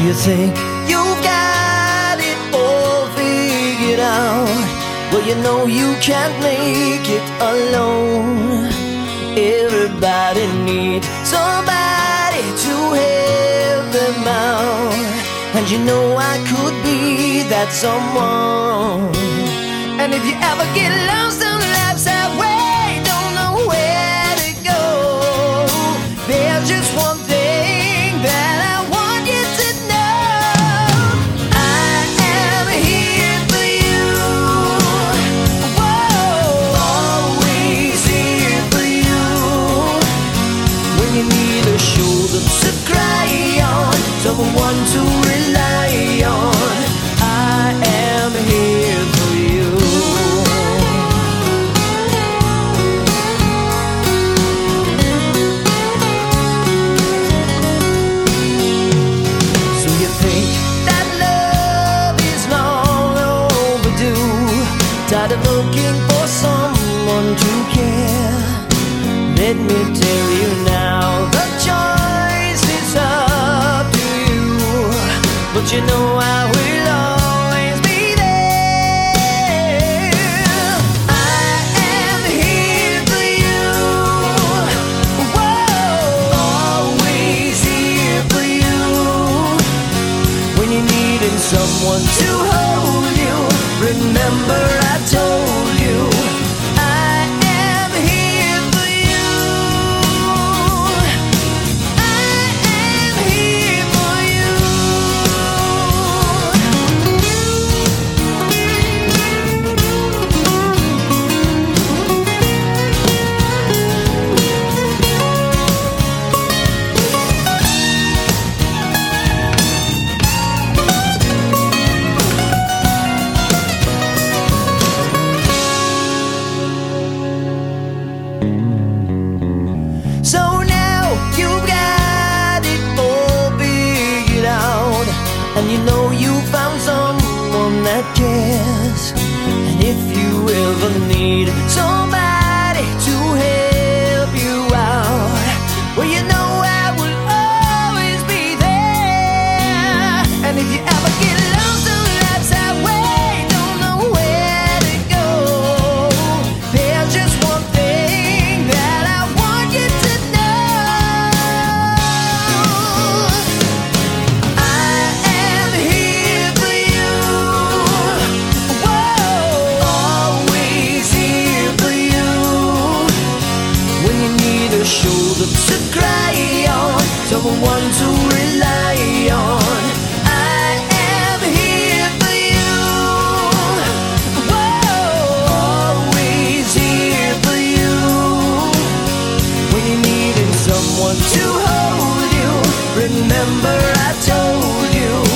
you think you've got it all figured out. Well, you know you can't make it alone. Everybody needs somebody to help them out. And you know I could be that someone. And if you ever get lost shoulder to cry on, someone to rely on, I am here for you. So you think that love is long overdue? Tired of looking for someone to care? Let me tell you now, someone to hold you, remember I told So now you've got it all figured out, and you know you found someone that cares. And if you ever need somebody to cry on, someone to rely on. I am here for you. Always here for you. When you're someone to hold you, remember I told you.